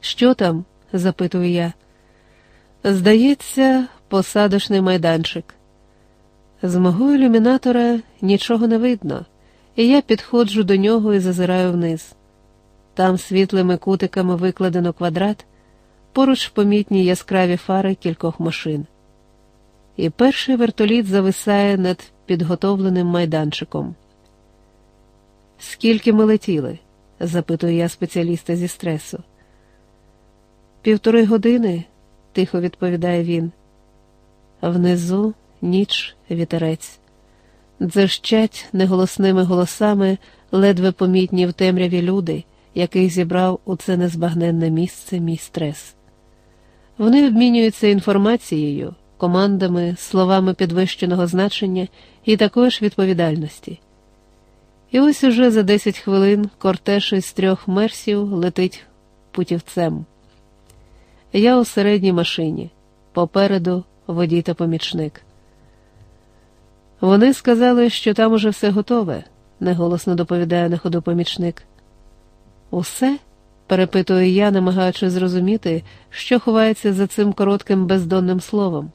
Що там? запитую я. Здається, посадочний майданчик. З мого ілюмінатора нічого не видно, і я підходжу до нього і зазираю вниз. Там світлими кутиками викладено квадрат, поруч помітні яскраві фари кількох машин. І перший вертоліт зависає над підготовленим майданчиком. Скільки ми летіли? запитую я спеціаліста зі стресу. Півтори години, тихо відповідає він. Внизу ніч, вітерець. Дзищать неголосними голосами ледве помітні в темряві люди, яких зібрав у це незбагненне місце мій стрес. Вони обмінюються інформацією, командами, словами підвищеного значення і також відповідальності. І ось уже за 10 хвилин кортеж із трьох мерсів летить путівцем. Я у середній машині, попереду водій та помічник. Вони сказали, що там уже все готове, неголосно доповідає на ходу помічник. Усе? перепитую я, намагаючись зрозуміти, що ховається за цим коротким бездонним словом.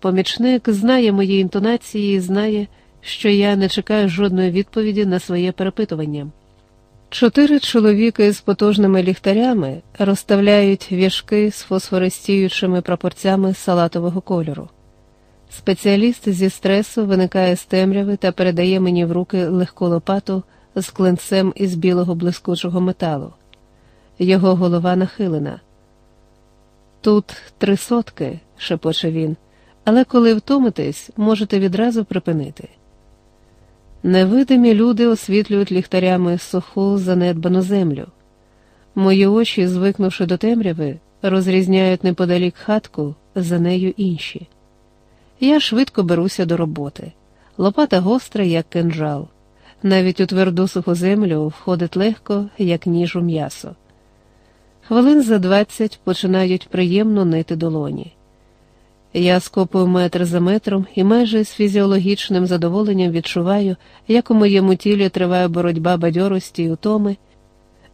Помічник знає мої інтонації і знає, що я не чекаю жодної відповіді на своє перепитування. Чотири чоловіки з потужними ліхтарями розставляють вішки з фосфористіючими прапорцями салатового кольору. Спеціаліст зі стресу виникає з темряви та передає мені в руки легку лопату з клинцем із білого блискучого металу. Його голова нахилена. Тут три сотки, шепоче він, але коли втомитесь, можете відразу припинити. Невидимі люди освітлюють ліхтарями суху занедбану землю. Мої очі, звикнувши до темряви, розрізняють неподалік хатку, за нею інші. Я швидко беруся до роботи. Лопата гостра, як кинджал. Навіть у тверду суху землю входить легко, як ніж у м'ясо. Хвилин за двадцять починають приємно нити долоні. Я скопую метр за метром і майже з фізіологічним задоволенням відчуваю, як у моєму тілі триває боротьба бадьорості й утоми,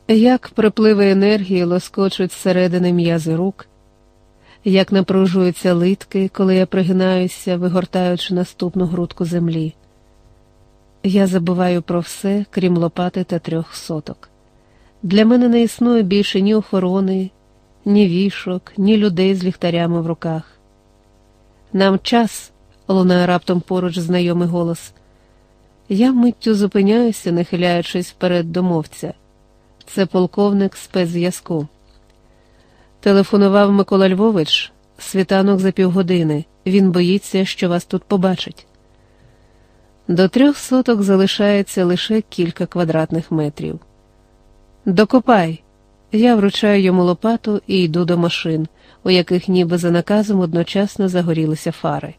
як припливи енергії лоскочуть зсередини м'язи рук, як напружуються литки, коли я пригинаюся, вигортаючи наступну грудку землі. Я забуваю про все, крім лопати та трьох соток. Для мене не існує більше ні охорони, ні вішок, ні людей з ліхтарями в руках. Нам час, лунає раптом поруч знайомий голос. Я миттю зупиняюся, нахиляючись вперед до мовця. Це полковник спецзв'язку. Телефонував Микола Львович світанок за півгодини. Він боїться, що вас тут побачить. До трьох соток залишається лише кілька квадратних метрів. Докопай. Я вручаю йому лопату і йду до машин, у яких ніби за наказом одночасно загорілися фари.